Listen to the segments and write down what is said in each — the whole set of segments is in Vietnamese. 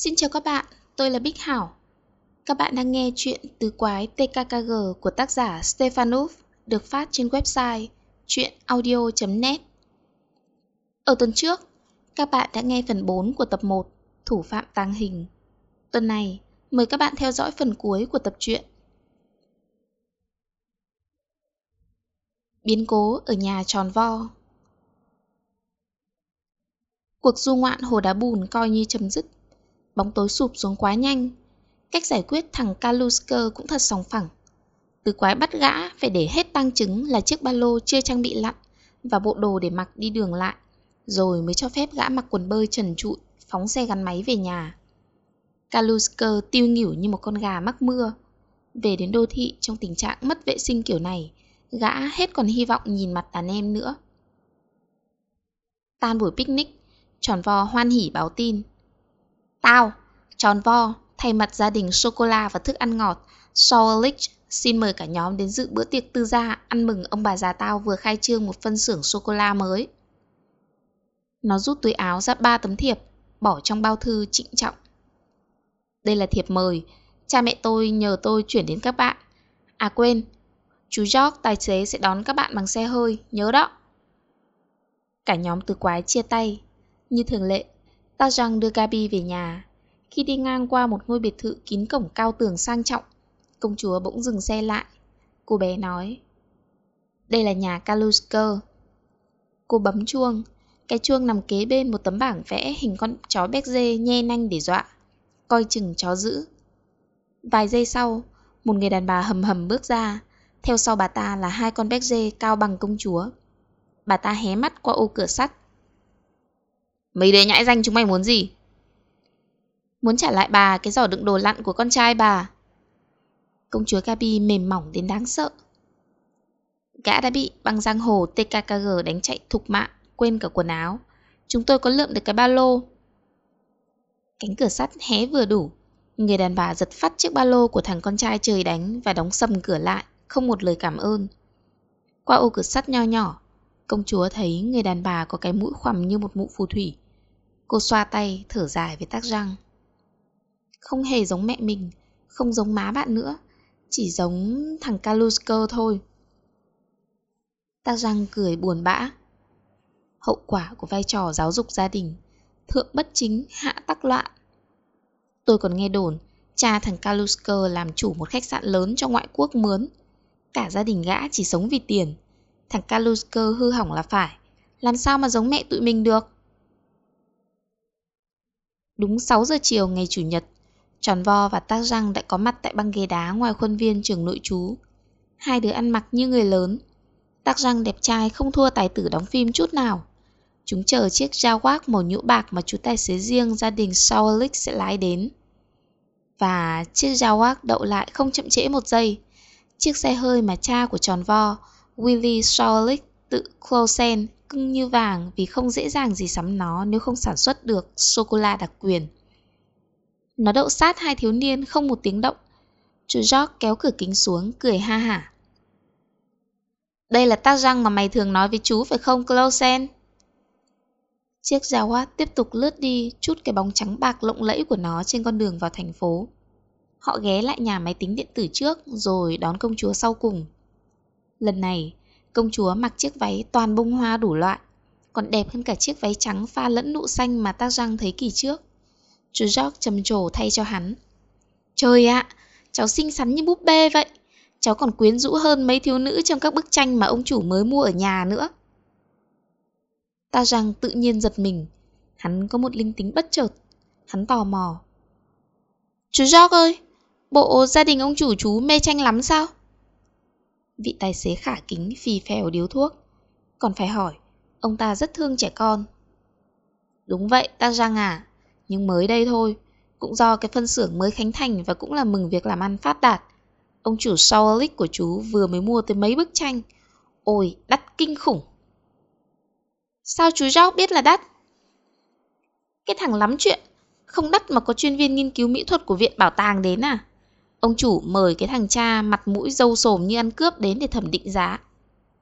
Xin chào các bạn, tôi là Bích Hảo. Các bạn đang nghe chuyện Tứ Quái TKKG của tác giả Stefanov được phát trên website chuyenaudio.net. Ở tuần trước, các bạn đã nghe phần 4 của tập 1 Thủ phạm tàng hình. Tuần này, mời các bạn theo dõi phần cuối của tập truyện. Biến cố ở nhà tròn vo Cuộc du ngoạn hồ đá bùn coi như chấm dứt bóng tối sụp xuống quá nhanh. Cách giải quyết thằng Kalusker cũng thật sòng phẳng. Từ quái bắt gã phải để hết tăng chứng là chiếc ba lô chưa trang bị lặn và bộ đồ để mặc đi đường lại, rồi mới cho phép gã mặc quần bơi trần trụi, phóng xe gắn máy về nhà. Kalusker tiêu nghỉu như một con gà mắc mưa. Về đến đô thị trong tình trạng mất vệ sinh kiểu này, gã hết còn hy vọng nhìn mặt đàn em nữa. Tan buổi picnic, tròn vo hoan hỉ báo tin. Tao, tròn vo, thay mặt gia đình sô-cô-la và thức ăn ngọt, Sourlich xin mời cả nhóm đến dự bữa tiệc tư gia ăn mừng ông bà già tao vừa khai trương một phân xưởng sô-cô-la mới. Nó rút túi áo ra ba tấm thiệp, bỏ trong bao thư trịnh trọng. Đây là thiệp mời, cha mẹ tôi nhờ tôi chuyển đến các bạn. À quên, chú George tài xế sẽ đón các bạn bằng xe hơi, nhớ đó. Cả nhóm từ quái chia tay. Như thường lệ, Ta rằng đưa Gabi về nhà. Khi đi ngang qua một ngôi biệt thự kín cổng cao tường sang trọng, công chúa bỗng dừng xe lại. Cô bé nói, đây là nhà Kalusker. Cô bấm chuông, cái chuông nằm kế bên một tấm bảng vẽ hình con chó béc dê nhe nanh để dọa, coi chừng chó giữ. Vài giây sau, một người đàn bà hầm hầm bước ra, theo sau bà ta là hai con béc dê cao bằng công chúa. Bà ta hé mắt qua ô cửa sắt, Mấy đứa nhãi danh chúng mày muốn gì? Muốn trả lại bà cái giỏ đựng đồ lặn của con trai bà. Công chúa Gabi mềm mỏng đến đáng sợ. Gã đã bị băng giang hồ TKKG đánh chạy thục mạng, quên cả quần áo. Chúng tôi có lượm được cái ba lô. Cánh cửa sắt hé vừa đủ. Người đàn bà giật phát chiếc ba lô của thằng con trai trời đánh và đóng sầm cửa lại, không một lời cảm ơn. Qua ô cửa sắt nho nhỏ, công chúa thấy người đàn bà có cái mũi khoằm như một mụ phù thủy. Cô xoa tay, thở dài với tác răng. Không hề giống mẹ mình, không giống má bạn nữa, chỉ giống thằng Kalusker thôi. Tác răng cười buồn bã. Hậu quả của vai trò giáo dục gia đình, thượng bất chính, hạ tắc loạn. Tôi còn nghe đồn, cha thằng Kalusker làm chủ một khách sạn lớn cho ngoại quốc mướn. Cả gia đình gã chỉ sống vì tiền. Thằng Kalusker hư hỏng là phải. Làm sao mà giống mẹ tụi mình được? Đúng 6 giờ chiều ngày Chủ nhật, Tròn Vo và Tác Răng đã có mặt tại băng ghế đá ngoài khuôn viên trường nội trú. Hai đứa ăn mặc như người lớn. Tác Răng đẹp trai không thua tài tử đóng phim chút nào. Chúng chờ chiếc Jaguar màu nhũ bạc mà chú tài xế riêng gia đình Sauerlich sẽ lái đến. Và chiếc Jaguar đậu lại không chậm trễ một giây. Chiếc xe hơi mà cha của Tròn Vo, Willie Sauerlich tự Clausen cưng như vàng vì không dễ dàng gì sắm nó nếu không sản xuất được sô-cô-la đặc quyền. Nó đậu sát hai thiếu niên không một tiếng động. Chú George kéo cửa kính xuống, cười ha hả. Đây là tác răng mà mày thường nói với chú phải không, Clausen? Chiếc Jaguar tiếp tục lướt đi chút cái bóng trắng bạc lộng lẫy của nó trên con đường vào thành phố. Họ ghé lại nhà máy tính điện tử trước rồi đón công chúa sau cùng. Lần này, Công chúa mặc chiếc váy toàn bông hoa đủ loại, còn đẹp hơn cả chiếc váy trắng pha lẫn nụ xanh mà ta răng thấy kỳ trước. Chú George trầm trồ thay cho hắn. Trời ạ, cháu xinh xắn như búp bê vậy. Cháu còn quyến rũ hơn mấy thiếu nữ trong các bức tranh mà ông chủ mới mua ở nhà nữa. Ta rằng tự nhiên giật mình. Hắn có một linh tính bất chợt. Hắn tò mò. Chú George ơi, bộ gia đình ông chủ chú mê tranh lắm sao? Vị tài xế khả kính phì phèo điếu thuốc. Còn phải hỏi, Ông ta rất thương trẻ con. Đúng vậy, ta răng à. Nhưng mới đây thôi, Cũng do cái phân xưởng mới khánh thành Và cũng là mừng việc làm ăn phát đạt, Ông chủ Sauerlich của chú vừa mới mua tới mấy bức tranh. Ôi, đắt kinh khủng. Sao chú George biết là đắt? Cái thằng lắm chuyện, Không đắt mà có chuyên viên nghiên cứu mỹ thuật của viện bảo tàng đến à? Ông chủ mời cái thằng cha mặt mũi dâu sồm như ăn cướp đến để thẩm định giá.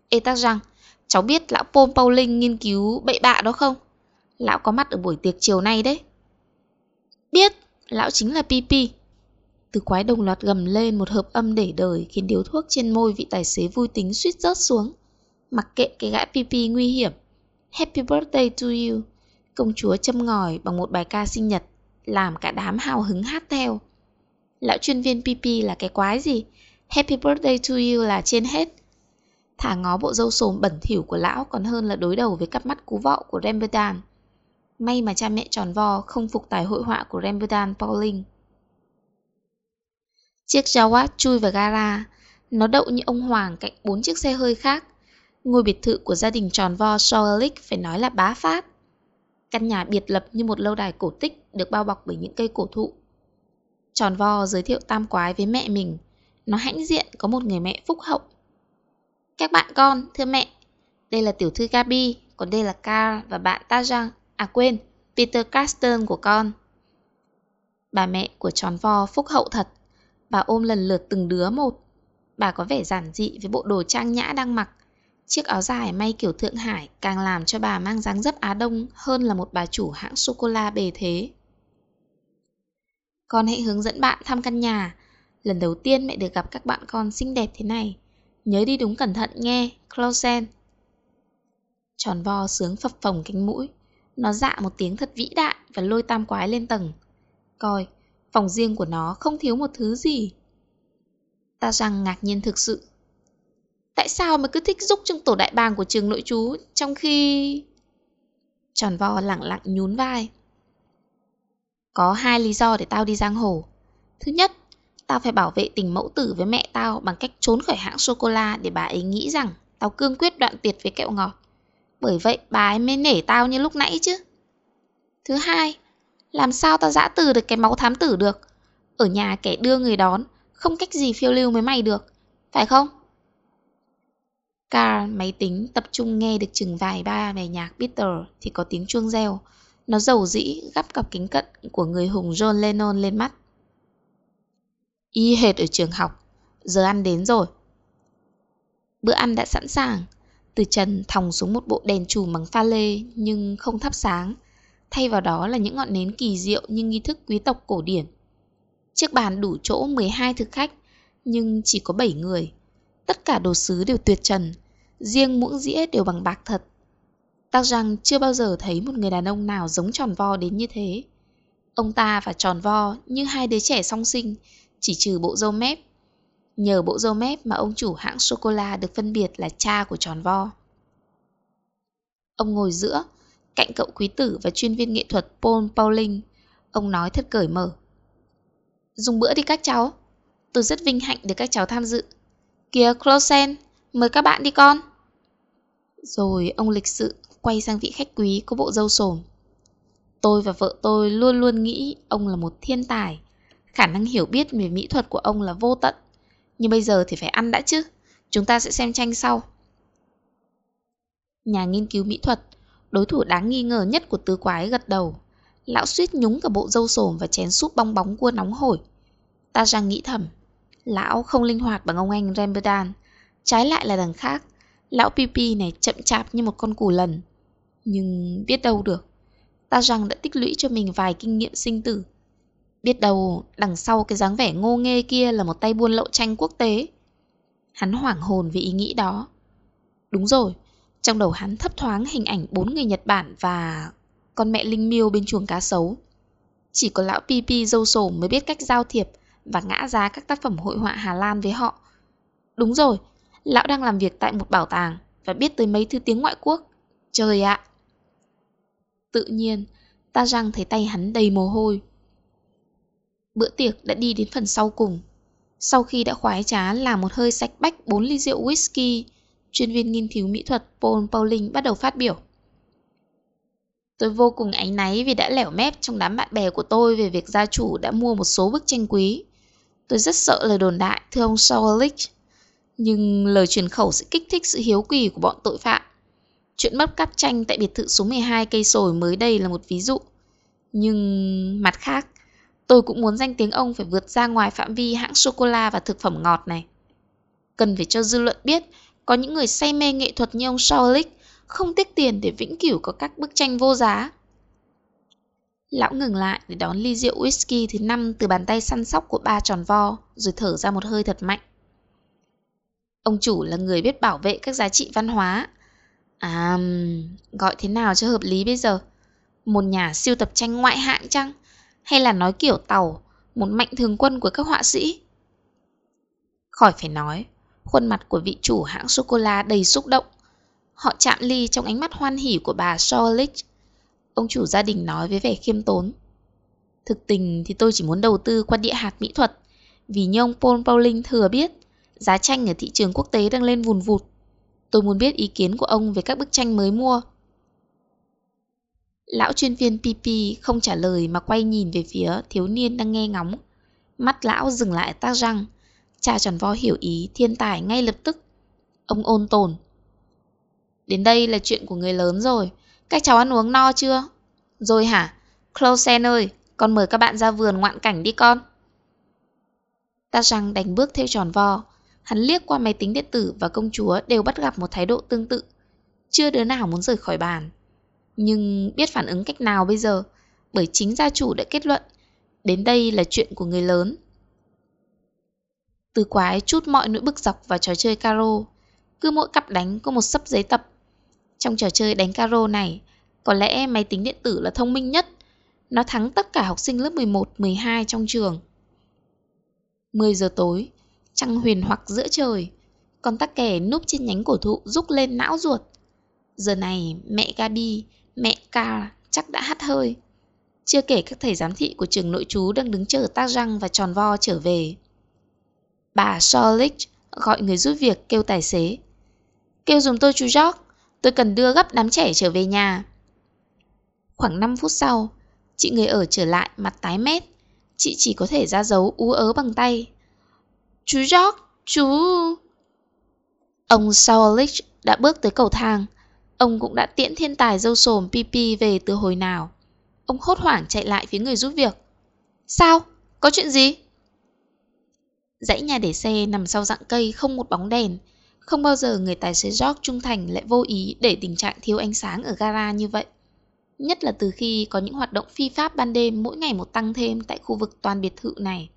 Ê tắc rằng, cháu biết lão Paul Pauling nghiên cứu bậy bạ đó không? Lão có mặt ở buổi tiệc chiều nay đấy. Biết, lão chính là PP. Từ quái đồng loạt gầm lên một hợp âm để đời khiến điếu thuốc trên môi vị tài xế vui tính suýt rớt xuống. Mặc kệ cái gã PP nguy hiểm. Happy birthday to you. Công chúa châm ngòi bằng một bài ca sinh nhật, làm cả đám hào hứng hát theo. Lão chuyên viên PP là cái quái gì? Happy birthday to you là trên hết. Thả ngó bộ dâu sồm bẩn thỉu của lão còn hơn là đối đầu với cặp mắt cú vọ của Rembrandt. May mà cha mẹ tròn vo không phục tài hội họa của Rembrandt Pauling. Chiếc Jawad chui vào gara, nó đậu như ông Hoàng cạnh bốn chiếc xe hơi khác. Ngôi biệt thự của gia đình tròn vo Soerlich phải nói là bá phát. Căn nhà biệt lập như một lâu đài cổ tích được bao bọc bởi những cây cổ thụ. Tròn vo giới thiệu tam quái với mẹ mình. Nó hãnh diện có một người mẹ phúc hậu. Các bạn con, thưa mẹ, đây là tiểu thư Gabi, còn đây là Carl và bạn Tajang. À quên, Peter Carsten của con. Bà mẹ của tròn vo phúc hậu thật. Bà ôm lần lượt từng đứa một. Bà có vẻ giản dị với bộ đồ trang nhã đang mặc. Chiếc áo dài may kiểu Thượng Hải càng làm cho bà mang dáng dấp Á Đông hơn là một bà chủ hãng sô-cô-la bề thế. Con hãy hướng dẫn bạn thăm căn nhà. Lần đầu tiên mẹ được gặp các bạn con xinh đẹp thế này. Nhớ đi đúng cẩn thận nghe, Clausen. Tròn vo sướng phập phồng cánh mũi. Nó dạ một tiếng thật vĩ đại và lôi tam quái lên tầng. Coi, phòng riêng của nó không thiếu một thứ gì. Ta rằng ngạc nhiên thực sự. Tại sao mà cứ thích giúp trong tổ đại bàng của trường nội chú trong khi... Tròn vo lặng lặng nhún vai. Có hai lý do để tao đi giang hồ. Thứ nhất, tao phải bảo vệ tình mẫu tử với mẹ tao bằng cách trốn khỏi hãng sô-cô-la để bà ấy nghĩ rằng tao cương quyết đoạn tuyệt với kẹo ngọt. Bởi vậy bà ấy mới nể tao như lúc nãy chứ. Thứ hai, làm sao tao giã từ được cái máu thám tử được? Ở nhà kẻ đưa người đón, không cách gì phiêu lưu với mày được, phải không? Carl máy tính tập trung nghe được chừng vài ba về nhạc Peter thì có tiếng chuông reo. Nó giàu dĩ gắp cặp kính cận của người hùng John Lennon lên mắt. Y hệt ở trường học, giờ ăn đến rồi. Bữa ăn đã sẵn sàng, từ trần thòng xuống một bộ đèn chùm bằng pha lê nhưng không thắp sáng. Thay vào đó là những ngọn nến kỳ diệu như nghi thức quý tộc cổ điển. Chiếc bàn đủ chỗ 12 thực khách, nhưng chỉ có 7 người. Tất cả đồ sứ đều tuyệt trần, riêng muỗng dĩa đều bằng bạc thật. Tắc rằng chưa bao giờ thấy một người đàn ông nào giống tròn vo đến như thế. Ông ta và tròn vo như hai đứa trẻ song sinh, chỉ trừ bộ râu mép Nhờ bộ râu mép mà ông chủ hãng sô-cô-la được phân biệt là cha của tròn vo. Ông ngồi giữa, cạnh cậu quý tử và chuyên viên nghệ thuật Paul Pauling. Ông nói thật cởi mở. Dùng bữa đi các cháu. Tôi rất vinh hạnh được các cháu tham dự. Kìa Closen, mời các bạn đi con. Rồi ông lịch sự quay sang vị khách quý có bộ râu sồm. Tôi và vợ tôi luôn luôn nghĩ ông là một thiên tài. Khả năng hiểu biết về mỹ thuật của ông là vô tận. Nhưng bây giờ thì phải ăn đã chứ. Chúng ta sẽ xem tranh sau. Nhà nghiên cứu mỹ thuật, đối thủ đáng nghi ngờ nhất của tứ quái gật đầu. Lão suýt nhúng cả bộ râu sồm và chén súp bong bóng cua nóng hổi. Ta rằng nghĩ thầm. Lão không linh hoạt bằng ông anh Rembrandt. Trái lại là đằng khác. Lão Pipi này chậm chạp như một con củ lần. Nhưng biết đâu được. Ta rằng đã tích lũy cho mình vài kinh nghiệm sinh tử Biết đâu đằng sau cái dáng vẻ ngô nghê kia là một tay buôn lậu tranh quốc tế. Hắn hoảng hồn vì ý nghĩ đó. Đúng rồi, trong đầu hắn thấp thoáng hình ảnh bốn người Nhật Bản và con mẹ Linh Miêu bên chuồng cá sấu. Chỉ có lão Pipi dâu sồm mới biết cách giao thiệp và ngã giá các tác phẩm hội họa Hà Lan với họ. Đúng rồi, lão đang làm việc tại một bảo tàng và biết tới mấy thứ tiếng ngoại quốc. Trời ạ! Tự nhiên, ta răng thấy tay hắn đầy mồ hôi. Bữa tiệc đã đi đến phần sau cùng. Sau khi đã khoái trá làm một hơi sạch bách 4 ly rượu whisky, chuyên viên nghiên cứu mỹ thuật Paul Pauling bắt đầu phát biểu. Tôi vô cùng áy náy vì đã lẻo mép trong đám bạn bè của tôi về việc gia chủ đã mua một số bức tranh quý. Tôi rất sợ lời đồn đại, thưa ông Sowerlich. Nhưng lời truyền khẩu sẽ kích thích sự hiếu kỳ của bọn tội phạm. Chuyện mất cắp tranh tại biệt thự số 12 cây sồi mới đây là một ví dụ. Nhưng mặt khác, Tôi cũng muốn danh tiếng ông phải vượt ra ngoài phạm vi hãng sô-cô-la và thực phẩm ngọt này. Cần phải cho dư luận biết, có những người say mê nghệ thuật như ông Shaulik không tiếc tiền để vĩnh cửu có các bức tranh vô giá. Lão ngừng lại để đón ly rượu whisky thứ năm từ bàn tay săn sóc của ba tròn vo, rồi thở ra một hơi thật mạnh. Ông chủ là người biết bảo vệ các giá trị văn hóa. À, gọi thế nào cho hợp lý bây giờ? Một nhà siêu tập tranh ngoại hạng chăng? Hay là nói kiểu tàu, một mạnh thường quân của các họa sĩ? Khỏi phải nói, khuôn mặt của vị chủ hãng sô-cô-la đầy xúc động. Họ chạm ly trong ánh mắt hoan hỉ của bà Shorlich. Ông chủ gia đình nói với vẻ khiêm tốn. Thực tình thì tôi chỉ muốn đầu tư qua địa hạt mỹ thuật, vì như ông Paul Pauling thừa biết, giá tranh ở thị trường quốc tế đang lên vùn vụt. Tôi muốn biết ý kiến của ông về các bức tranh mới mua. Lão chuyên viên PP không trả lời mà quay nhìn về phía thiếu niên đang nghe ngóng. Mắt lão dừng lại tác răng. Cha tròn vo hiểu ý thiên tài ngay lập tức. Ông ôn tồn. Đến đây là chuyện của người lớn rồi. Các cháu ăn uống no chưa? Rồi hả? Closen ơi, con mời các bạn ra vườn ngoạn cảnh đi con. Ta răng đánh bước theo tròn vo. Hắn liếc qua máy tính điện tử và công chúa đều bắt gặp một thái độ tương tự. Chưa đứa nào muốn rời khỏi bàn. Nhưng biết phản ứng cách nào bây giờ? Bởi chính gia chủ đã kết luận. Đến đây là chuyện của người lớn. Từ quái chút mọi nỗi bực dọc vào trò chơi caro. Cứ mỗi cặp đánh có một sấp giấy tập. Trong trò chơi đánh caro này, có lẽ máy tính điện tử là thông minh nhất. Nó thắng tất cả học sinh lớp 11, 12 trong trường. 10 giờ tối, trăng huyền hoặc giữa trời. Con tắc kè núp trên nhánh cổ thụ rúc lên não ruột. Giờ này mẹ Gabi, mẹ Ca chắc đã hắt hơi. Chưa kể các thầy giám thị của trường nội trú đang đứng chờ tác răng và tròn vo trở về. Bà Solich gọi người giúp việc kêu tài xế. Kêu dùng tôi chú George, tôi cần đưa gấp đám trẻ trở về nhà. Khoảng 5 phút sau, chị người ở trở lại mặt tái mét. Chị chỉ có thể ra dấu ú ớ bằng tay. Chú George, chú... Ông Solich đã bước tới cầu thang. Ông cũng đã tiễn thiên tài dâu sồm PP về từ hồi nào. Ông hốt hoảng chạy lại phía người giúp việc. Sao? Có chuyện gì? Dãy nhà để xe nằm sau dạng cây không một bóng đèn. Không bao giờ người tài xế George trung thành lại vô ý để tình trạng thiếu ánh sáng ở gara như vậy. Nhất là từ khi có những hoạt động phi pháp ban đêm mỗi ngày một tăng thêm tại khu vực toàn biệt thự này.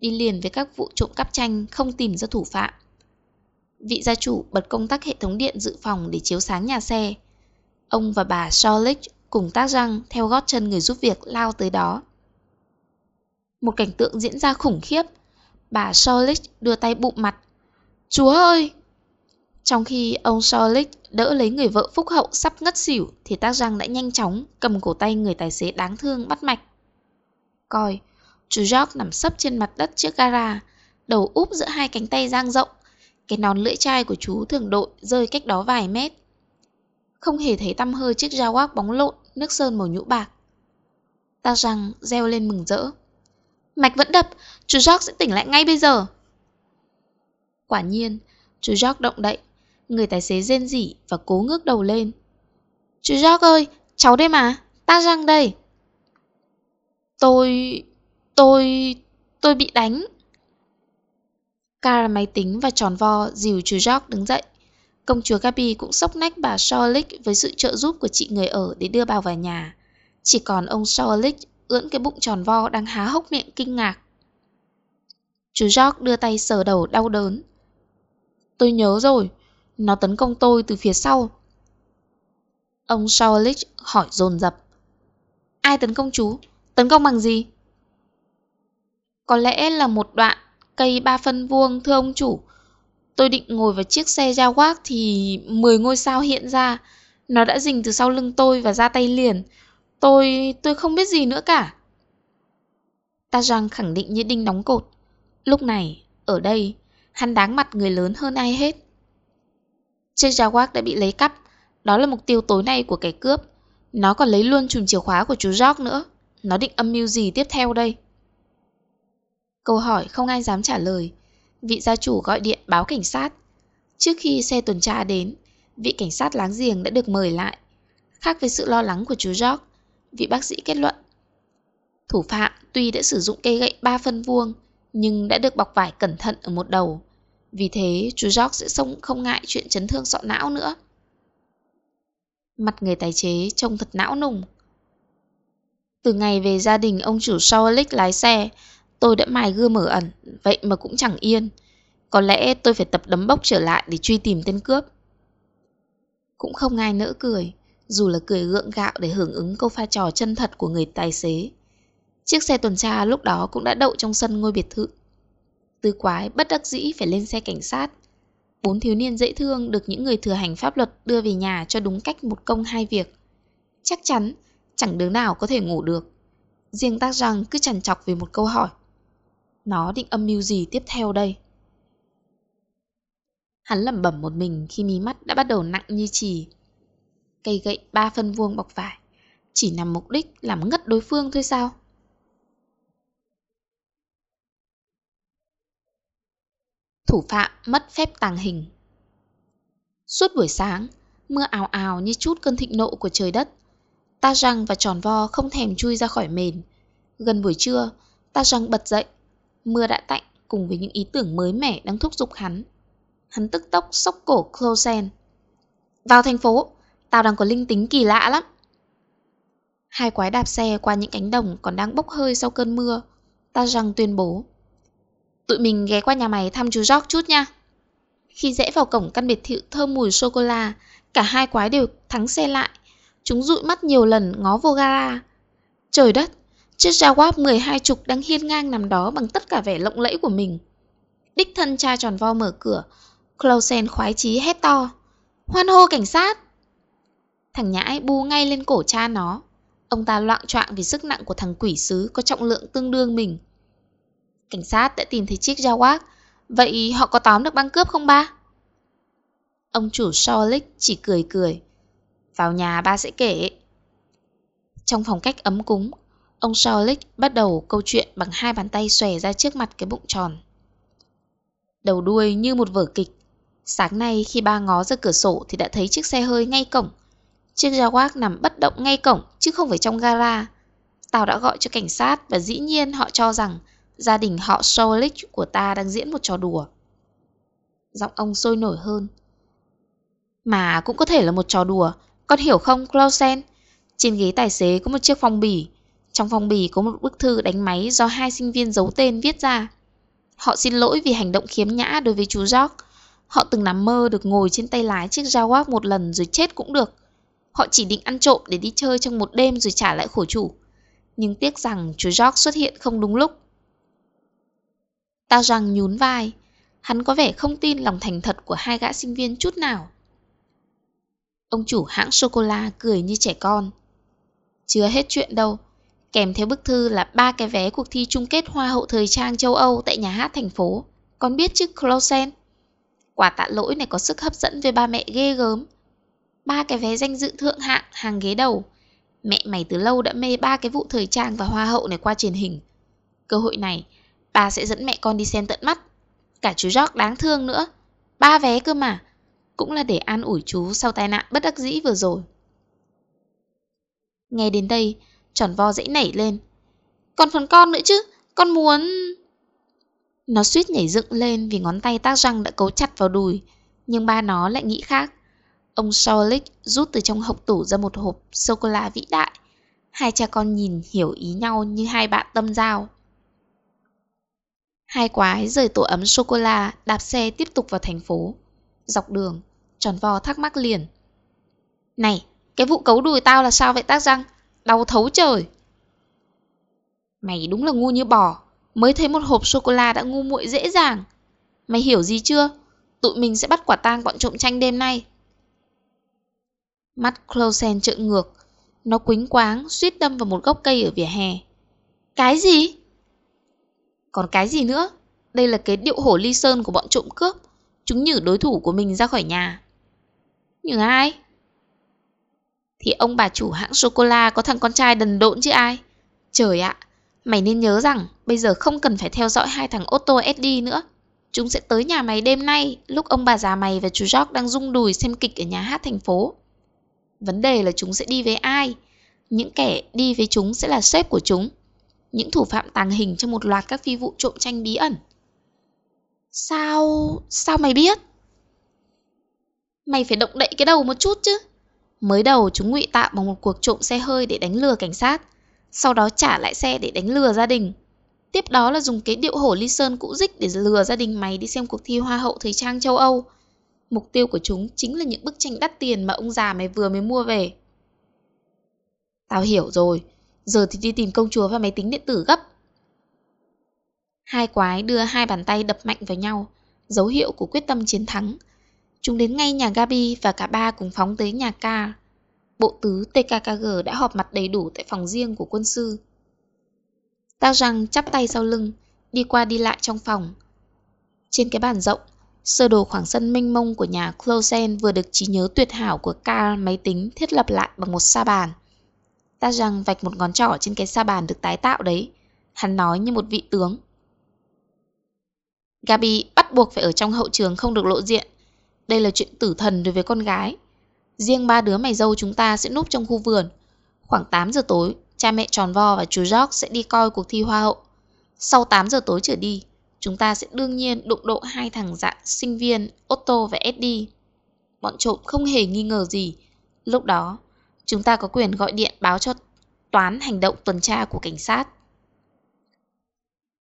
Đi liền với các vụ trộm cắp tranh không tìm ra thủ phạm. Vị gia chủ bật công tắc hệ thống điện dự phòng để chiếu sáng nhà xe. Ông và bà Charlotte cùng tác răng theo gót chân người giúp việc lao tới đó. Một cảnh tượng diễn ra khủng khiếp Bà Solich đưa tay bụng mặt. Chúa ơi! Trong khi ông Solich đỡ lấy người vợ phúc hậu sắp ngất xỉu thì tác răng đã nhanh chóng cầm cổ tay người tài xế đáng thương bắt mạch. Coi, George nằm sấp trên mặt đất trước gara, đầu úp giữa hai cánh tay dang rộng. Cái nón lưỡi chai của chú thường đội rơi cách đó vài mét. Không hề thấy tăm hơi chiếc Jaguar bóng lộn, nước sơn màu nhũ bạc. ta răng reo lên mừng rỡ. Mạch vẫn đập, chú George sẽ tỉnh lại ngay bây giờ. Quả nhiên, chú George động đậy, người tài xế rên rỉ và cố ngước đầu lên. Chú George ơi, cháu đây mà, ta răng đây. Tôi tôi... tôi bị đánh. Cara máy tính và tròn vo dìu chú jock đứng dậy. Công chúa Gabi cũng sốc nách bà Charlotte với sự trợ giúp của chị người ở để đưa bà vào nhà. Chỉ còn ông Charlotte ưỡn cái bụng tròn vo đang há hốc miệng kinh ngạc. Chú jock đưa tay sờ đầu đau đớn. Tôi nhớ rồi, nó tấn công tôi từ phía sau. Ông Charlotte hỏi dồn dập. Ai tấn công chú? Tấn công bằng gì? Có lẽ là một đoạn cây ba phân vuông thưa ông chủ. Tôi định ngồi vào chiếc xe Jaguar thì 10 ngôi sao hiện ra. Nó đã rình từ sau lưng tôi và ra tay liền. Tôi... tôi không biết gì nữa cả. ta rằng khẳng định như đinh đóng cột. Lúc này, ở đây, hắn đáng mặt người lớn hơn ai hết. Chiếc Jaguar đã bị lấy cắp, đó là mục tiêu tối nay của kẻ cướp. Nó còn lấy luôn chùm chìa khóa của chú Jock nữa. Nó định âm mưu gì tiếp theo đây? Câu hỏi không ai dám trả lời. Vị gia chủ gọi điện báo cảnh sát. Trước khi xe tuần tra đến, vị cảnh sát láng giềng đã được mời lại. Khác với sự lo lắng của chú George, vị bác sĩ kết luận. Thủ phạm tuy đã sử dụng cây gậy 3 phân vuông, nhưng đã được bọc vải cẩn thận ở một đầu. Vì thế, chú George sẽ không, không ngại chuyện chấn thương sọ não nữa. Mặt người tài chế trông thật não nùng. Từ ngày về gia đình ông chủ Sauerlich lái xe, tôi đã mài gươm ở ẩn, vậy mà cũng chẳng yên. Có lẽ tôi phải tập đấm bốc trở lại để truy tìm tên cướp. Cũng không ai nỡ cười, dù là cười gượng gạo để hưởng ứng câu pha trò chân thật của người tài xế. Chiếc xe tuần tra lúc đó cũng đã đậu trong sân ngôi biệt thự. Tư quái bất đắc dĩ phải lên xe cảnh sát. Bốn thiếu niên dễ thương được những người thừa hành pháp luật đưa về nhà cho đúng cách một công hai việc. Chắc chắn, chẳng đứa nào có thể ngủ được. Riêng tác rằng cứ chằn chọc về một câu hỏi. Nó định âm mưu gì tiếp theo đây? Hắn lẩm bẩm một mình khi mí mắt đã bắt đầu nặng như chì. Cây gậy ba phân vuông bọc vải, chỉ nằm mục đích làm ngất đối phương thôi sao? Thủ phạm mất phép tàng hình Suốt buổi sáng, mưa ào ào như chút cơn thịnh nộ của trời đất. Ta răng và tròn vo không thèm chui ra khỏi mền. Gần buổi trưa, ta răng bật dậy. Mưa đã tạnh cùng với những ý tưởng mới mẻ đang thúc giục hắn. Hắn tức tốc sốc cổ Closen. Vào thành phố, tao đang có linh tính kỳ lạ lắm. Hai quái đạp xe qua những cánh đồng còn đang bốc hơi sau cơn mưa. Ta răng tuyên bố. Tụi mình ghé qua nhà mày thăm chú George chút nha. Khi rẽ vào cổng căn biệt thự thơm mùi sô-cô-la, cả hai quái đều thắng xe lại. Chúng dụi mắt nhiều lần ngó vô gara. Trời đất, chiếc Jaguar 12 chục đang hiên ngang nằm đó bằng tất cả vẻ lộng lẫy của mình. Đích thân cha tròn vo mở cửa, Clausen khoái chí hét to. Hoan hô cảnh sát! Thằng nhãi bu ngay lên cổ cha nó. Ông ta loạn trọng vì sức nặng của thằng quỷ sứ có trọng lượng tương đương mình. Cảnh sát đã tìm thấy chiếc Jaguar. Vậy họ có tóm được băng cướp không ba? Ông chủ Solik chỉ cười cười. Vào nhà ba sẽ kể. Trong phòng cách ấm cúng, ông Solik bắt đầu câu chuyện bằng hai bàn tay xòe ra trước mặt cái bụng tròn. Đầu đuôi như một vở kịch. Sáng nay khi ba ngó ra cửa sổ thì đã thấy chiếc xe hơi ngay cổng. Chiếc Jaguar nằm bất động ngay cổng chứ không phải trong gara. Tao đã gọi cho cảnh sát và dĩ nhiên họ cho rằng gia đình họ Solich của ta đang diễn một trò đùa. Giọng ông sôi nổi hơn. Mà cũng có thể là một trò đùa, con hiểu không Clausen? Trên ghế tài xế có một chiếc phong bì. Trong phong bì có một bức thư đánh máy do hai sinh viên giấu tên viết ra. Họ xin lỗi vì hành động khiếm nhã đối với chú Jock Họ từng nằm mơ được ngồi trên tay lái chiếc Jaguar một lần rồi chết cũng được. Họ chỉ định ăn trộm để đi chơi trong một đêm rồi trả lại khổ chủ. Nhưng tiếc rằng chú Jock xuất hiện không đúng lúc. Tao rằng nhún vai, hắn có vẻ không tin lòng thành thật của hai gã sinh viên chút nào. Ông chủ hãng sô-cô-la cười như trẻ con. Chưa hết chuyện đâu, kèm theo bức thư là ba cái vé cuộc thi chung kết Hoa hậu thời trang châu Âu tại nhà hát thành phố. Con biết chứ Closen? Quả tạ lỗi này có sức hấp dẫn với ba mẹ ghê gớm. Ba cái vé danh dự thượng hạng hàng ghế đầu. Mẹ mày từ lâu đã mê ba cái vụ thời trang và hoa hậu này qua truyền hình. Cơ hội này Ba sẽ dẫn mẹ con đi xem tận mắt. Cả chú Jock đáng thương nữa. Ba vé cơ mà. Cũng là để an ủi chú sau tai nạn bất đắc dĩ vừa rồi. Nghe đến đây, tròn vo dãy nảy lên. Còn phần con nữa chứ, con muốn... Nó suýt nhảy dựng lên vì ngón tay tác răng đã cấu chặt vào đùi. Nhưng ba nó lại nghĩ khác. Ông Solik rút từ trong hộp tủ ra một hộp sô-cô-la vĩ đại. Hai cha con nhìn hiểu ý nhau như hai bạn tâm giao. Hai quái rời tổ ấm sô-cô-la đạp xe tiếp tục vào thành phố. Dọc đường, tròn vo thắc mắc liền. Này, cái vụ cấu đùi tao là sao vậy tác răng? Đau thấu trời. Mày đúng là ngu như bò. Mới thấy một hộp sô-cô-la đã ngu muội dễ dàng. Mày hiểu gì chưa? Tụi mình sẽ bắt quả tang bọn trộm tranh đêm nay. Mắt Closen trợn ngược. Nó quính quáng, suýt đâm vào một gốc cây ở vỉa hè. Cái gì? Còn cái gì nữa? Đây là cái điệu hổ ly sơn của bọn trộm cướp. Chúng nhử đối thủ của mình ra khỏi nhà. Nhử ai? Thì ông bà chủ hãng sô-cô-la có thằng con trai đần độn chứ ai. Trời ạ, mày nên nhớ rằng bây giờ không cần phải theo dõi hai thằng Otto SD nữa. Chúng sẽ tới nhà mày đêm nay lúc ông bà già mày và chú Jock đang rung đùi xem kịch ở nhà hát thành phố. Vấn đề là chúng sẽ đi với ai? Những kẻ đi với chúng sẽ là sếp của chúng những thủ phạm tàng hình trong một loạt các phi vụ trộm tranh bí ẩn. Sao... sao mày biết? Mày phải động đậy cái đầu một chút chứ. Mới đầu chúng ngụy tạo bằng một cuộc trộm xe hơi để đánh lừa cảnh sát. sau đó trả lại xe để đánh lừa gia đình. Tiếp đó là dùng cái điệu hổ ly sơn cũ dích để lừa gia đình mày đi xem cuộc thi Hoa hậu thời trang châu Âu. Mục tiêu của chúng chính là những bức tranh đắt tiền mà ông già mày vừa mới mua về. Tao hiểu rồi, giờ thì đi tìm công chúa và máy tính điện tử gấp. Hai quái đưa hai bàn tay đập mạnh vào nhau, dấu hiệu của quyết tâm chiến thắng. Chúng đến ngay nhà Gabi và cả ba cùng phóng tới nhà K. Bộ tứ TKKG đã họp mặt đầy đủ tại phòng riêng của quân sư. Tao răng chắp tay sau lưng, đi qua đi lại trong phòng. Trên cái bàn rộng, sơ đồ khoảng sân mênh mông của nhà Closen vừa được trí nhớ tuyệt hảo của ca máy tính thiết lập lại bằng một sa bàn. Ta rằng vạch một ngón trỏ trên cái sa bàn được tái tạo đấy. Hắn nói như một vị tướng. Gabi bắt buộc phải ở trong hậu trường không được lộ diện. Đây là chuyện tử thần đối với con gái. Riêng ba đứa mày dâu chúng ta sẽ núp trong khu vườn. Khoảng 8 giờ tối, cha mẹ tròn vo và chú George sẽ đi coi cuộc thi hoa hậu. Sau 8 giờ tối trở đi, chúng ta sẽ đương nhiên đụng độ hai thằng dạng sinh viên Otto và Eddie. Bọn trộm không hề nghi ngờ gì. Lúc đó, chúng ta có quyền gọi điện báo cho toán hành động tuần tra của cảnh sát.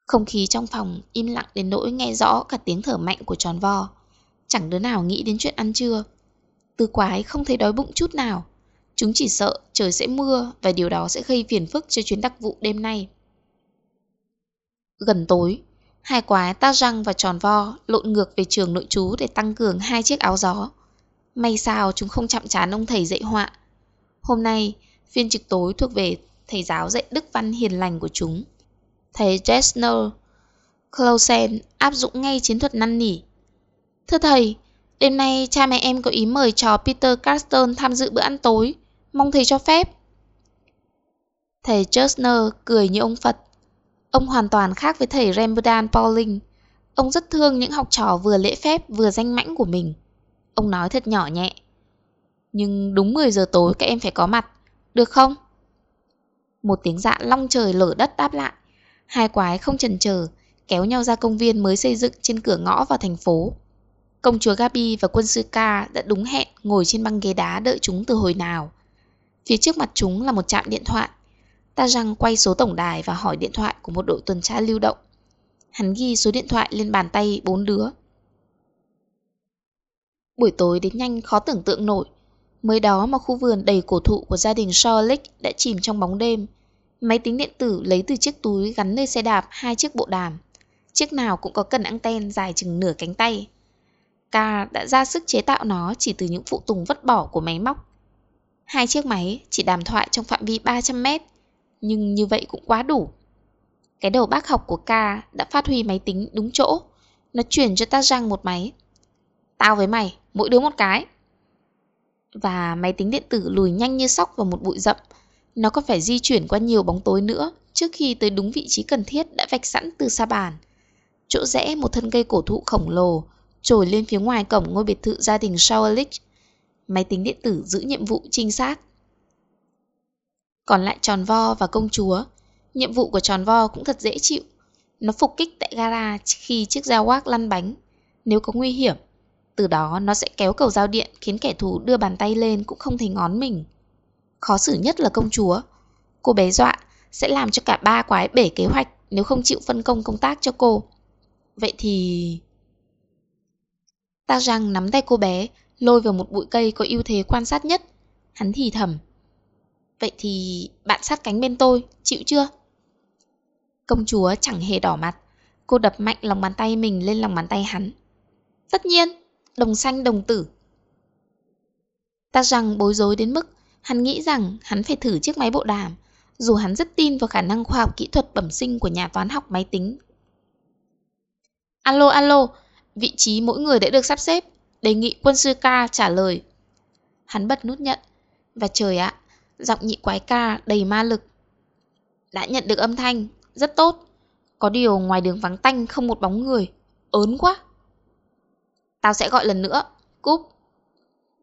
Không khí trong phòng im lặng đến nỗi nghe rõ cả tiếng thở mạnh của tròn vo. Chẳng đứa nào nghĩ đến chuyện ăn trưa. Từ quái không thấy đói bụng chút nào. Chúng chỉ sợ trời sẽ mưa và điều đó sẽ gây phiền phức cho chuyến đặc vụ đêm nay. Gần tối, hai quái ta răng và tròn vo lộn ngược về trường nội trú để tăng cường hai chiếc áo gió. May sao chúng không chạm trán ông thầy dạy họa. Hôm nay, phiên trực tối thuộc về thầy giáo dạy đức văn hiền lành của chúng. Thầy Jesner Clausen áp dụng ngay chiến thuật năn nỉ. Thưa thầy, đêm nay cha mẹ em có ý mời trò Peter Carston tham dự bữa ăn tối. Mong thầy cho phép. Thầy Jesner cười như ông Phật. Ông hoàn toàn khác với thầy Rembrandt Pauling. Ông rất thương những học trò vừa lễ phép vừa danh mãnh của mình. Ông nói thật nhỏ nhẹ. Nhưng đúng 10 giờ tối các em phải có mặt, được không? Một tiếng dạ long trời lở đất đáp lại. Hai quái không chần chờ, kéo nhau ra công viên mới xây dựng trên cửa ngõ vào thành phố. Công chúa Gabi và quân sư Ka đã đúng hẹn ngồi trên băng ghế đá đợi chúng từ hồi nào. Phía trước mặt chúng là một trạm điện thoại. Ta răng quay số tổng đài và hỏi điện thoại của một đội tuần tra lưu động. Hắn ghi số điện thoại lên bàn tay bốn đứa. Buổi tối đến nhanh khó tưởng tượng nổi. Mới đó mà khu vườn đầy cổ thụ của gia đình Shawlick đã chìm trong bóng đêm. Máy tính điện tử lấy từ chiếc túi gắn nơi xe đạp hai chiếc bộ đàm. Chiếc nào cũng có cần anten dài chừng nửa cánh tay ta đã ra sức chế tạo nó chỉ từ những phụ tùng vất bỏ của máy móc. Hai chiếc máy chỉ đàm thoại trong phạm vi 300 mét, nhưng như vậy cũng quá đủ. Cái đầu bác học của Ca đã phát huy máy tính đúng chỗ. Nó chuyển cho ta răng một máy. Tao với mày, mỗi đứa một cái. Và máy tính điện tử lùi nhanh như sóc vào một bụi rậm. Nó còn phải di chuyển qua nhiều bóng tối nữa trước khi tới đúng vị trí cần thiết đã vạch sẵn từ xa bàn. Chỗ rẽ một thân cây cổ thụ khổng lồ trồi lên phía ngoài cổng ngôi biệt thự gia đình Showerlich. Máy tính điện tử giữ nhiệm vụ trinh sát. Còn lại tròn vo và công chúa, nhiệm vụ của tròn vo cũng thật dễ chịu. Nó phục kích tại gara khi chiếc dao quác lăn bánh. Nếu có nguy hiểm, từ đó nó sẽ kéo cầu giao điện khiến kẻ thù đưa bàn tay lên cũng không thấy ngón mình. Khó xử nhất là công chúa. Cô bé dọa sẽ làm cho cả ba quái bể kế hoạch nếu không chịu phân công công tác cho cô. Vậy thì... Ta răng nắm tay cô bé, lôi vào một bụi cây có ưu thế quan sát nhất. Hắn thì thầm. Vậy thì bạn sát cánh bên tôi, chịu chưa? Công chúa chẳng hề đỏ mặt. Cô đập mạnh lòng bàn tay mình lên lòng bàn tay hắn. Tất nhiên, đồng xanh đồng tử. Ta răng bối rối đến mức hắn nghĩ rằng hắn phải thử chiếc máy bộ đàm, dù hắn rất tin vào khả năng khoa học kỹ thuật bẩm sinh của nhà toán học máy tính. Alo, alo, vị trí mỗi người đã được sắp xếp, đề nghị quân sư ca trả lời. Hắn bật nút nhận, và trời ạ, giọng nhị quái ca đầy ma lực. Đã nhận được âm thanh, rất tốt. Có điều ngoài đường vắng tanh không một bóng người, ớn quá. Tao sẽ gọi lần nữa, cúp.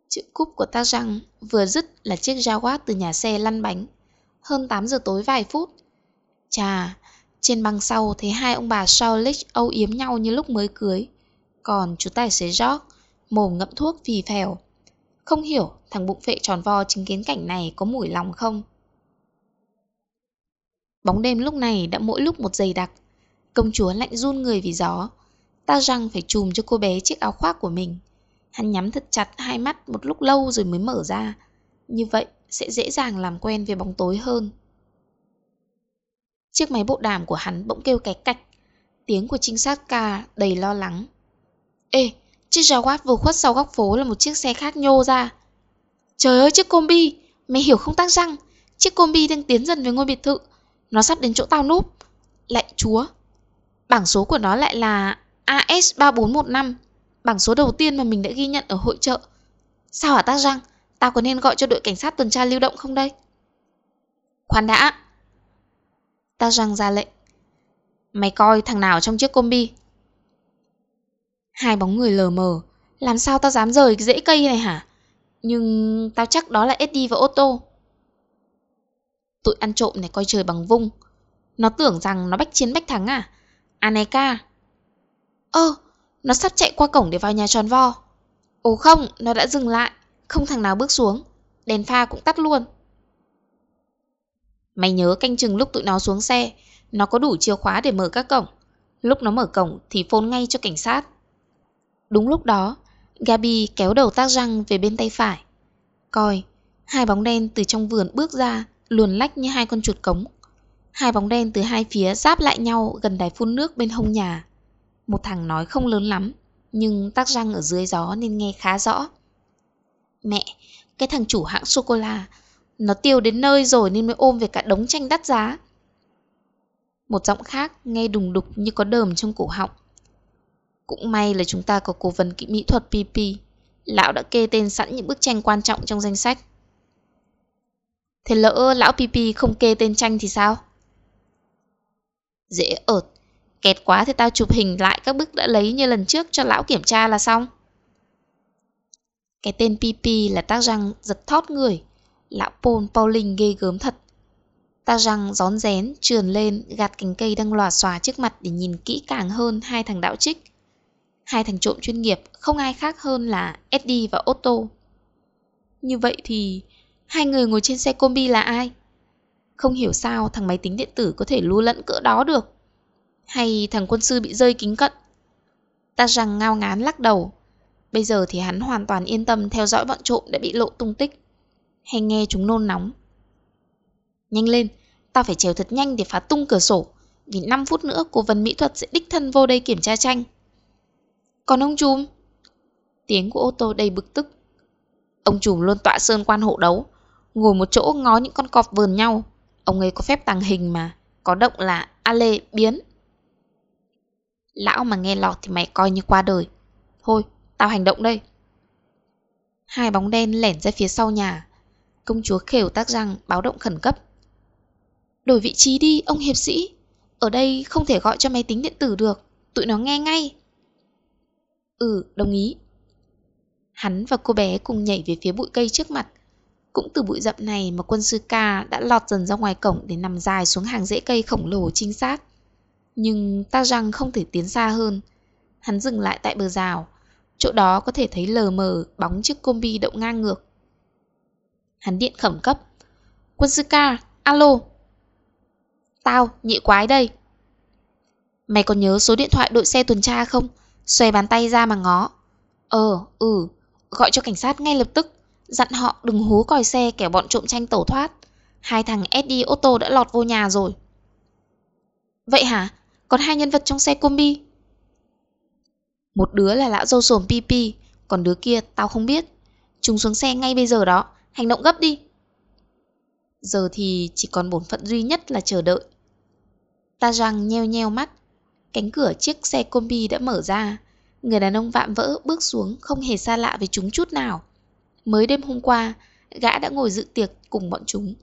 Chữ cúp của ta rằng vừa dứt là chiếc Jaguar từ nhà xe lăn bánh. Hơn 8 giờ tối vài phút. Chà, trên băng sau thấy hai ông bà Shaolich âu yếm nhau như lúc mới cưới. Còn chú tài xế George, mồm ngậm thuốc phì phèo. Không hiểu thằng bụng phệ tròn vo chứng kiến cảnh này có mủi lòng không? Bóng đêm lúc này đã mỗi lúc một dày đặc. Công chúa lạnh run người vì gió. Ta răng phải chùm cho cô bé chiếc áo khoác của mình. Hắn nhắm thật chặt hai mắt một lúc lâu rồi mới mở ra. Như vậy sẽ dễ dàng làm quen với bóng tối hơn. Chiếc máy bộ đàm của hắn bỗng kêu cái cạch. Tiếng của trinh sát ca đầy lo lắng. Ê, chiếc Jaguar vừa khuất sau góc phố là một chiếc xe khác nhô ra. Trời ơi, chiếc combi! Mày hiểu không tác răng? Chiếc combi đang tiến dần về ngôi biệt thự. Nó sắp đến chỗ tao núp. Lạy chúa! Bảng số của nó lại là AS3415. Bảng số đầu tiên mà mình đã ghi nhận ở hội trợ. Sao hả tác răng? Tao có nên gọi cho đội cảnh sát tuần tra lưu động không đây? Khoan đã! Ta răng ra lệnh. Mày coi thằng nào trong chiếc combi? Hai bóng người lờ mờ. Làm sao tao dám rời cái rễ cây này hả? Nhưng tao chắc đó là Eddie và Otto. Tụi ăn trộm này coi trời bằng vung. Nó tưởng rằng nó bách chiến bách thắng à? Aneka. Ơ, nó sắp chạy qua cổng để vào nhà tròn vo. Ồ không, nó đã dừng lại. Không thằng nào bước xuống. Đèn pha cũng tắt luôn. Mày nhớ canh chừng lúc tụi nó xuống xe, nó có đủ chìa khóa để mở các cổng. Lúc nó mở cổng thì phone ngay cho cảnh sát. Đúng lúc đó, Gabi kéo đầu tác răng về bên tay phải. Coi, hai bóng đen từ trong vườn bước ra, luồn lách như hai con chuột cống. Hai bóng đen từ hai phía giáp lại nhau gần đài phun nước bên hông nhà. Một thằng nói không lớn lắm, nhưng tác răng ở dưới gió nên nghe khá rõ. Mẹ, cái thằng chủ hãng sô-cô-la nó tiêu đến nơi rồi nên mới ôm về cả đống tranh đắt giá. Một giọng khác nghe đùng đục như có đờm trong cổ họng. Cũng may là chúng ta có cố vấn kỹ mỹ thuật PP. Lão đã kê tên sẵn những bức tranh quan trọng trong danh sách. Thế lỡ lão PP không kê tên tranh thì sao? Dễ ợt. Kẹt quá thì tao chụp hình lại các bức đã lấy như lần trước cho lão kiểm tra là xong. Cái tên PP là tác răng giật thót người. Lão Paul Pauling ghê gớm thật. Tác răng gión rén, trườn lên, gạt cành cây đang lòa xòa trước mặt để nhìn kỹ càng hơn hai thằng đạo trích. Hai thằng trộm chuyên nghiệp không ai khác hơn là Eddie và Otto. Như vậy thì hai người ngồi trên xe combi là ai? Không hiểu sao thằng máy tính điện tử có thể lua lẫn cỡ đó được. Hay thằng quân sư bị rơi kính cận? Ta rằng ngao ngán lắc đầu. Bây giờ thì hắn hoàn toàn yên tâm theo dõi bọn trộm đã bị lộ tung tích hay nghe chúng nôn nóng. Nhanh lên, tao phải trèo thật nhanh để phá tung cửa sổ, vì 5 phút nữa cố vấn mỹ thuật sẽ đích thân vô đây kiểm tra tranh. Còn ông Trùm? Tiếng của ô tô đầy bực tức. Ông Trùm luôn tọa sơn quan hộ đấu, ngồi một chỗ ngó những con cọp vườn nhau. Ông ấy có phép tàng hình mà, có động là a lê biến. Lão mà nghe lọt thì mày coi như qua đời. Thôi, tao hành động đây. Hai bóng đen lẻn ra phía sau nhà, Công chúa khều tác răng báo động khẩn cấp. Đổi vị trí đi, ông hiệp sĩ. Ở đây không thể gọi cho máy tính điện tử được, tụi nó nghe ngay. Ừ, đồng ý. Hắn và cô bé cùng nhảy về phía bụi cây trước mặt. Cũng từ bụi rậm này mà quân sư ca đã lọt dần ra ngoài cổng để nằm dài xuống hàng rễ cây khổng lồ trinh sát. Nhưng ta răng không thể tiến xa hơn. Hắn dừng lại tại bờ rào. Chỗ đó có thể thấy lờ mờ bóng chiếc combi đậu ngang ngược. Hắn điện khẩn cấp. Quân sư ca, alo. Tao, nhị quái đây. Mày còn nhớ số điện thoại đội xe tuần tra không? Xòe bàn tay ra mà ngó. Ờ, ừ, gọi cho cảnh sát ngay lập tức. Dặn họ đừng hú còi xe kẻo bọn trộm tranh tẩu thoát. Hai thằng Eddie Otto đã lọt vô nhà rồi. Vậy hả? Còn hai nhân vật trong xe combi? Một đứa là lão dâu sồm PP, còn đứa kia tao không biết. Chúng xuống xe ngay bây giờ đó, hành động gấp đi. Giờ thì chỉ còn bổn phận duy nhất là chờ đợi. Ta răng nheo nheo mắt, cánh cửa chiếc xe combi đã mở ra. Người đàn ông vạm vỡ bước xuống không hề xa lạ với chúng chút nào. Mới đêm hôm qua, gã đã ngồi dự tiệc cùng bọn chúng.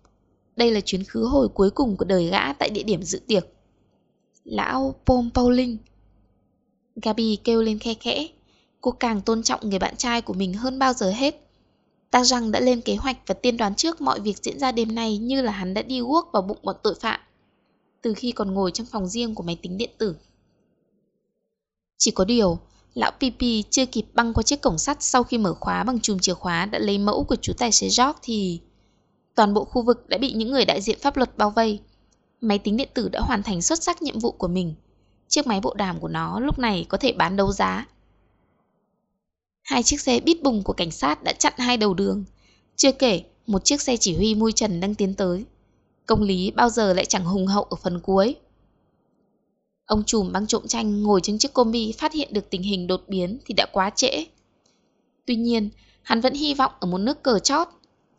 Đây là chuyến khứ hồi cuối cùng của đời gã tại địa điểm dự tiệc. Lão pom Pauling. Gabi kêu lên khe khẽ. Cô càng tôn trọng người bạn trai của mình hơn bao giờ hết. Ta rằng đã lên kế hoạch và tiên đoán trước mọi việc diễn ra đêm nay như là hắn đã đi guốc vào bụng bọn tội phạm. Từ khi còn ngồi trong phòng riêng của máy tính điện tử. Chỉ có điều, lão PP chưa kịp băng qua chiếc cổng sắt sau khi mở khóa bằng chùm chìa khóa đã lấy mẫu của chú tài xế George thì... Toàn bộ khu vực đã bị những người đại diện pháp luật bao vây. Máy tính điện tử đã hoàn thành xuất sắc nhiệm vụ của mình. Chiếc máy bộ đàm của nó lúc này có thể bán đấu giá. Hai chiếc xe bít bùng của cảnh sát đã chặn hai đầu đường. Chưa kể, một chiếc xe chỉ huy mui trần đang tiến tới. Công lý bao giờ lại chẳng hùng hậu ở phần cuối. Ông trùm băng trộm tranh ngồi trên chiếc combi phát hiện được tình hình đột biến thì đã quá trễ. Tuy nhiên, hắn vẫn hy vọng ở một nước cờ chót,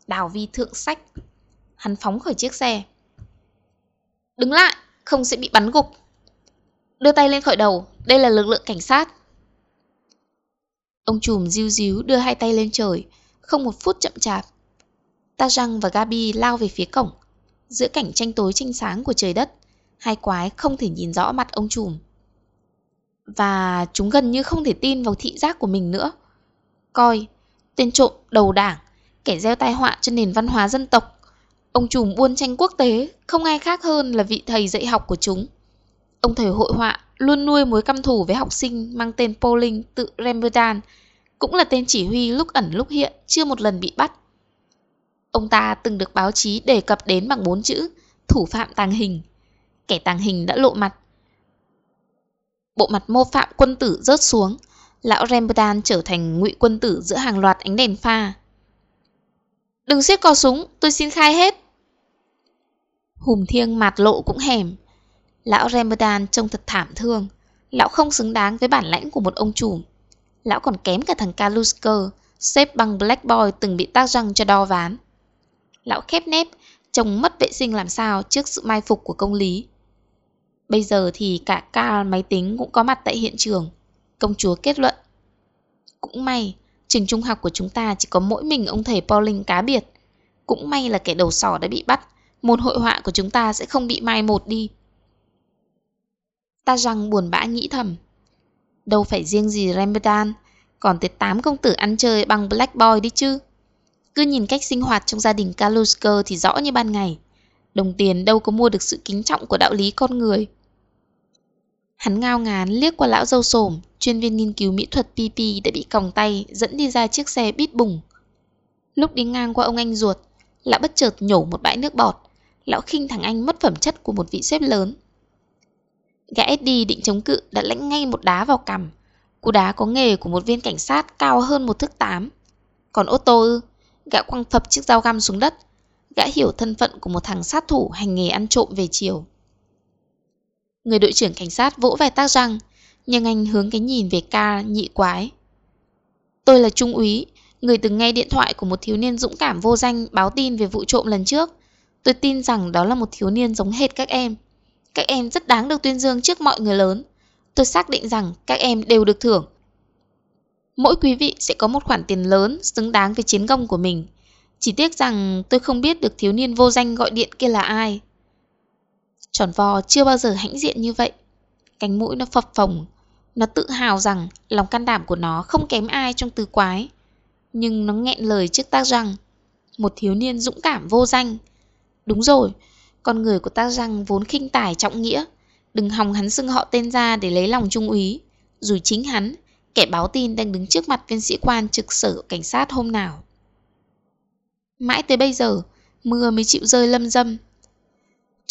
đào vi thượng sách. Hắn phóng khỏi chiếc xe. Đứng lại, không sẽ bị bắn gục. Đưa tay lên khỏi đầu, đây là lực lượng cảnh sát. Ông trùm diu díu đưa hai tay lên trời, không một phút chậm chạp. Tajang và Gabi lao về phía cổng. Giữa cảnh tranh tối tranh sáng của trời đất, hai quái không thể nhìn rõ mặt ông trùm. Và chúng gần như không thể tin vào thị giác của mình nữa. Coi, tên trộm đầu đảng, kẻ gieo tai họa cho nền văn hóa dân tộc. Ông trùm buôn tranh quốc tế, không ai khác hơn là vị thầy dạy học của chúng. Ông thầy hội họa luôn nuôi mối căm thù với học sinh mang tên Pauling tự Rembrandt, cũng là tên chỉ huy lúc ẩn lúc hiện, chưa một lần bị bắt. Ông ta từng được báo chí đề cập đến bằng bốn chữ thủ phạm tàng hình. Kẻ tàng hình đã lộ mặt. Bộ mặt mô phạm quân tử rớt xuống, lão Rembrandt trở thành ngụy quân tử giữa hàng loạt ánh đèn pha. Đừng siết cò súng, tôi xin khai hết. Hùm thiêng mạt lộ cũng hẻm. Lão Rembrandt trông thật thảm thương. Lão không xứng đáng với bản lãnh của một ông chủ. Lão còn kém cả thằng Kalusker, xếp bằng Black Boy từng bị tác răng cho đo ván. Lão khép nép, trông mất vệ sinh làm sao trước sự mai phục của công lý. Bây giờ thì cả ca máy tính cũng có mặt tại hiện trường. Công chúa kết luận. Cũng may, trường trung học của chúng ta chỉ có mỗi mình ông thầy Pauling cá biệt. Cũng may là kẻ đầu sỏ đã bị bắt, môn hội họa của chúng ta sẽ không bị mai một đi. Ta rằng buồn bã nghĩ thầm. Đâu phải riêng gì Ramadan, còn tới 8 công tử ăn chơi bằng Black Boy đi chứ. Cứ nhìn cách sinh hoạt trong gia đình Kalusker thì rõ như ban ngày. Đồng tiền đâu có mua được sự kính trọng của đạo lý con người. Hắn ngao ngán liếc qua lão dâu sồm, chuyên viên nghiên cứu mỹ thuật PP đã bị còng tay dẫn đi ra chiếc xe bít bùng. Lúc đi ngang qua ông anh ruột, lão bất chợt nhổ một bãi nước bọt. Lão khinh thằng anh mất phẩm chất của một vị sếp lớn. Gã Eddie định chống cự đã lãnh ngay một đá vào cằm. Cú đá có nghề của một viên cảnh sát cao hơn một thước tám. Còn Otto ư, gã quăng phập chiếc dao găm xuống đất. Gã hiểu thân phận của một thằng sát thủ hành nghề ăn trộm về chiều. Người đội trưởng cảnh sát vỗ vai tác răng, nhưng anh hướng cái nhìn về ca nhị quái. Tôi là trung úy, người từng nghe điện thoại của một thiếu niên dũng cảm vô danh báo tin về vụ trộm lần trước. Tôi tin rằng đó là một thiếu niên giống hệt các em. Các em rất đáng được tuyên dương trước mọi người lớn. Tôi xác định rằng các em đều được thưởng. Mỗi quý vị sẽ có một khoản tiền lớn xứng đáng với chiến công của mình. Chỉ tiếc rằng tôi không biết được thiếu niên vô danh gọi điện kia là ai. Tròn vo chưa bao giờ hãnh diện như vậy. Cánh mũi nó phập phồng. Nó tự hào rằng lòng can đảm của nó không kém ai trong tứ quái. Nhưng nó nghẹn lời trước tác răng. Một thiếu niên dũng cảm vô danh. Đúng rồi, con người của tác răng vốn khinh tài trọng nghĩa. Đừng hòng hắn xưng họ tên ra để lấy lòng trung úy. Dù chính hắn, kẻ báo tin đang đứng trước mặt viên sĩ quan trực sở cảnh sát hôm nào. Mãi tới bây giờ, mưa mới chịu rơi lâm dâm.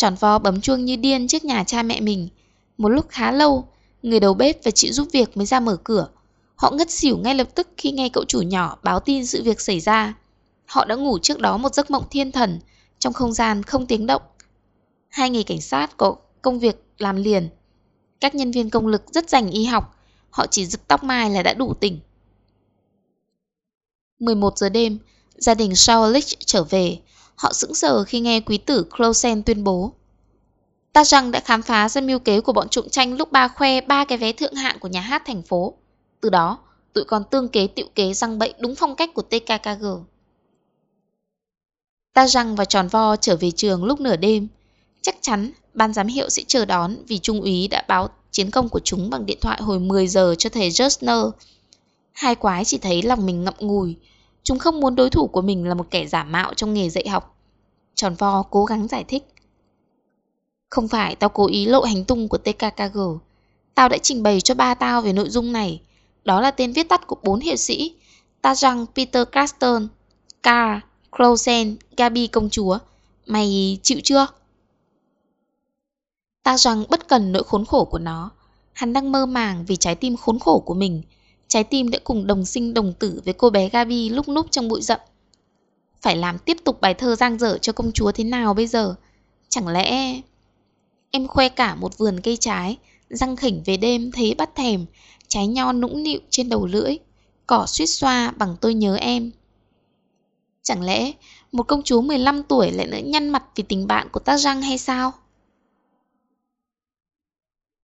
Tròn vo bấm chuông như điên trước nhà cha mẹ mình. Một lúc khá lâu, người đầu bếp và chị giúp việc mới ra mở cửa. Họ ngất xỉu ngay lập tức khi nghe cậu chủ nhỏ báo tin sự việc xảy ra. Họ đã ngủ trước đó một giấc mộng thiên thần, trong không gian không tiếng động. Hai nghề cảnh sát có công việc làm liền. Các nhân viên công lực rất dành y học, họ chỉ giật tóc mai là đã đủ tỉnh. 11 giờ đêm, gia đình Shaolich trở về, Họ sững sờ khi nghe quý tử Closen tuyên bố. Ta rằng đã khám phá ra mưu kế của bọn trộm tranh lúc ba khoe ba cái vé thượng hạng của nhà hát thành phố. Từ đó, tụi con tương kế tiệu kế răng bậy đúng phong cách của TKKG. Ta rằng và tròn vo trở về trường lúc nửa đêm. Chắc chắn ban giám hiệu sẽ chờ đón vì trung úy đã báo chiến công của chúng bằng điện thoại hồi 10 giờ cho thầy Justner. Hai quái chỉ thấy lòng mình ngậm ngùi, Chúng không muốn đối thủ của mình là một kẻ giả mạo trong nghề dạy học. Tròn vo cố gắng giải thích. Không phải tao cố ý lộ hành tung của TKKG. Tao đã trình bày cho ba tao về nội dung này. Đó là tên viết tắt của bốn hiệp sĩ. Tajang Peter Craston, Carl, Clausen, Gabi công chúa. Mày chịu chưa? Tajang bất cần nỗi khốn khổ của nó. Hắn đang mơ màng vì trái tim khốn khổ của mình. Trái tim đã cùng đồng sinh đồng tử với cô bé Gabi lúc núp trong bụi rậm. Phải làm tiếp tục bài thơ giang dở cho công chúa thế nào bây giờ? Chẳng lẽ... Em khoe cả một vườn cây trái, răng khỉnh về đêm thấy bắt thèm, trái nho nũng nịu trên đầu lưỡi, cỏ suýt xoa bằng tôi nhớ em. Chẳng lẽ một công chúa 15 tuổi lại nỡ nhăn mặt vì tình bạn của ta răng hay sao?